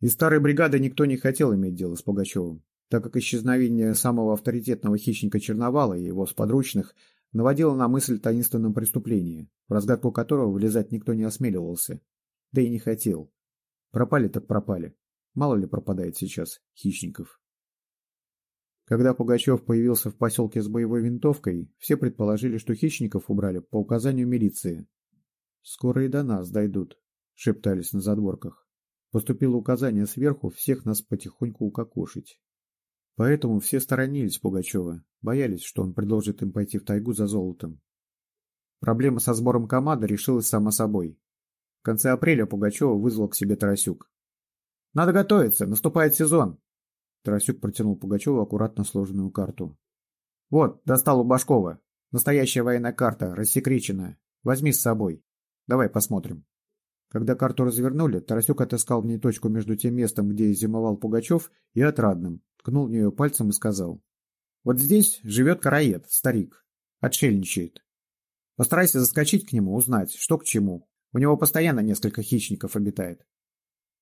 Из старой бригады никто не хотел иметь дело с Пугачевым, так как исчезновение самого авторитетного хищника Черновала и его сподручных наводило на мысль о таинственном преступлении, в разгадку которого влезать никто не осмеливался, да и не хотел. Пропали так пропали. Мало ли пропадает сейчас хищников. Когда Пугачев появился в поселке с боевой винтовкой, все предположили, что хищников убрали по указанию милиции. «Скоро и до нас дойдут», — шептались на задворках. Поступило указание сверху всех нас потихоньку укокошить. Поэтому все сторонились Пугачева, боялись, что он предложит им пойти в тайгу за золотом. Проблема со сбором команды решилась сама собой. В конце апреля Пугачева вызвал к себе Тарасюк. «Надо готовиться, наступает сезон!» Тарасюк протянул Пугачеву аккуратно сложенную карту. «Вот, достал у Башкова. Настоящая военная карта, рассекреченная. Возьми с собой. Давай посмотрим». Когда карту развернули, Тарасюк отыскал в ней точку между тем местом, где зимовал Пугачев, и Отрадным, ткнул в нее пальцем и сказал. «Вот здесь живет караед, старик. Отшельничает. Постарайся заскочить к нему, узнать, что к чему. У него постоянно несколько хищников обитает».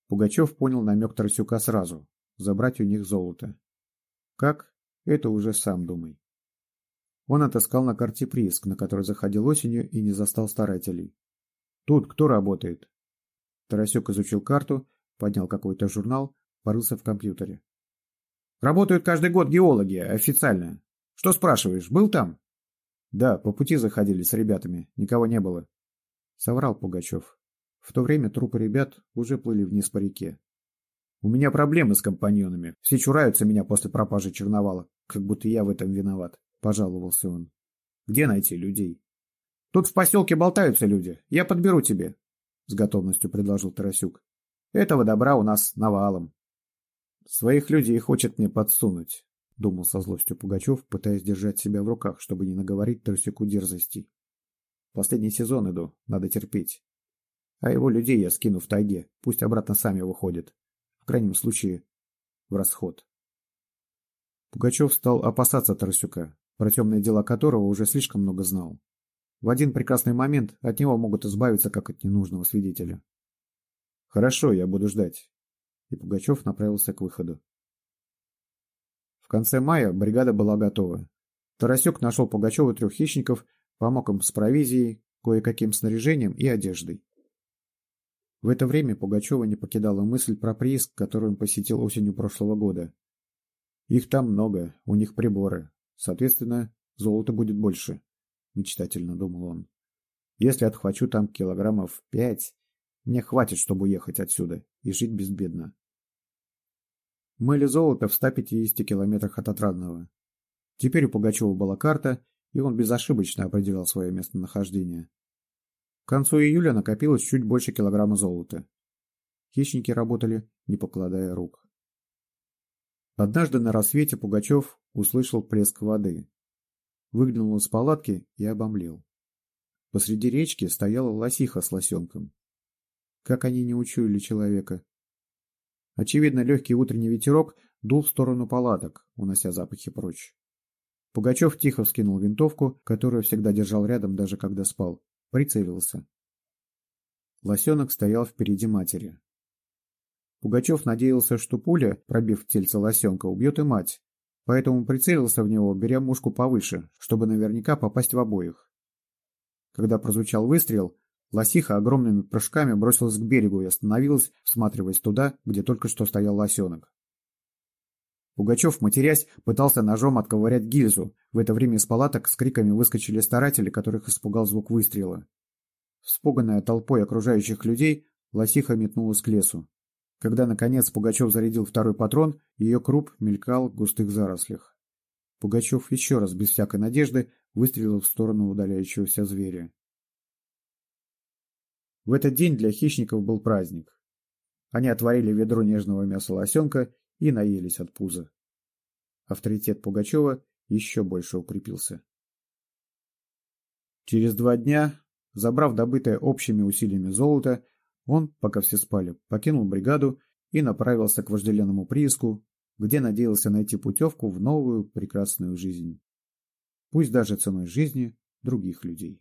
Пугачев понял намек Тарасюка сразу. Забрать у них золото. Как? Это уже сам думай. Он отыскал на карте прииск, на который заходил осенью и не застал старателей. «Тут кто работает?» Тарасюк изучил карту, поднял какой-то журнал, порылся в компьютере. «Работают каждый год геологи, официально. Что спрашиваешь, был там?» «Да, по пути заходили с ребятами, никого не было». Соврал Пугачев. В то время трупы ребят уже плыли вниз по реке. «У меня проблемы с компаньонами. Все чураются меня после пропажи черновала, как будто я в этом виноват», — пожаловался он. «Где найти людей?» «Тут в поселке болтаются люди. Я подберу тебе», — с готовностью предложил Тарасюк. «Этого добра у нас навалом». «Своих людей хочет мне подсунуть», — думал со злостью Пугачев, пытаясь держать себя в руках, чтобы не наговорить Тарасюку дерзостей. «Последний сезон иду, надо терпеть. А его людей я скину в тайге, пусть обратно сами выходят. В крайнем случае, в расход». Пугачев стал опасаться Тарасюка, про темные дела которого уже слишком много знал. В один прекрасный момент от него могут избавиться, как от ненужного свидетеля. «Хорошо, я буду ждать». И Пугачев направился к выходу. В конце мая бригада была готова. Тарасюк нашел Пугачеву трех хищников, помог им с провизией, кое-каким снаряжением и одеждой. В это время Пугачева не покидала мысль про прииск, который он посетил осенью прошлого года. Их там много, у них приборы. Соответственно, золота будет больше мечтательно думал он. Если отхвачу там килограммов пять, мне хватит, чтобы уехать отсюда и жить безбедно. Мыли золото в 150 километрах от Отрадного. Теперь у Пугачева была карта, и он безошибочно определял свое местонахождение. К концу июля накопилось чуть больше килограмма золота. Хищники работали, не покладая рук. Однажды на рассвете Пугачев услышал плеск воды выглянул из палатки и обомлел. Посреди речки стояла лосиха с лосенком. Как они не учуяли человека? Очевидно, легкий утренний ветерок дул в сторону палаток, унося запахи прочь. Пугачев тихо вскинул винтовку, которую всегда держал рядом, даже когда спал. Прицелился. Лосенок стоял впереди матери. Пугачев надеялся, что пуля, пробив тельце лосенка, убьет и мать, поэтому прицелился в него, беря мушку повыше, чтобы наверняка попасть в обоих. Когда прозвучал выстрел, лосиха огромными прыжками бросилась к берегу и остановилась, всматриваясь туда, где только что стоял лосенок. Пугачев, матерясь, пытался ножом отковырять гильзу. В это время из палаток с криками выскочили старатели, которых испугал звук выстрела. Вспуганная толпой окружающих людей, лосиха метнулась к лесу. Когда, наконец, Пугачев зарядил второй патрон, ее круп мелькал в густых зарослях. Пугачев еще раз, без всякой надежды, выстрелил в сторону удаляющегося зверя. В этот день для хищников был праздник. Они отварили ведро нежного мяса лосенка и наелись от пуза. Авторитет Пугачева еще больше укрепился. Через два дня, забрав добытое общими усилиями золото, он, пока все спали, покинул бригаду и направился к вожделенному прииску, где надеялся найти путевку в новую прекрасную жизнь. Пусть даже ценой жизни других людей.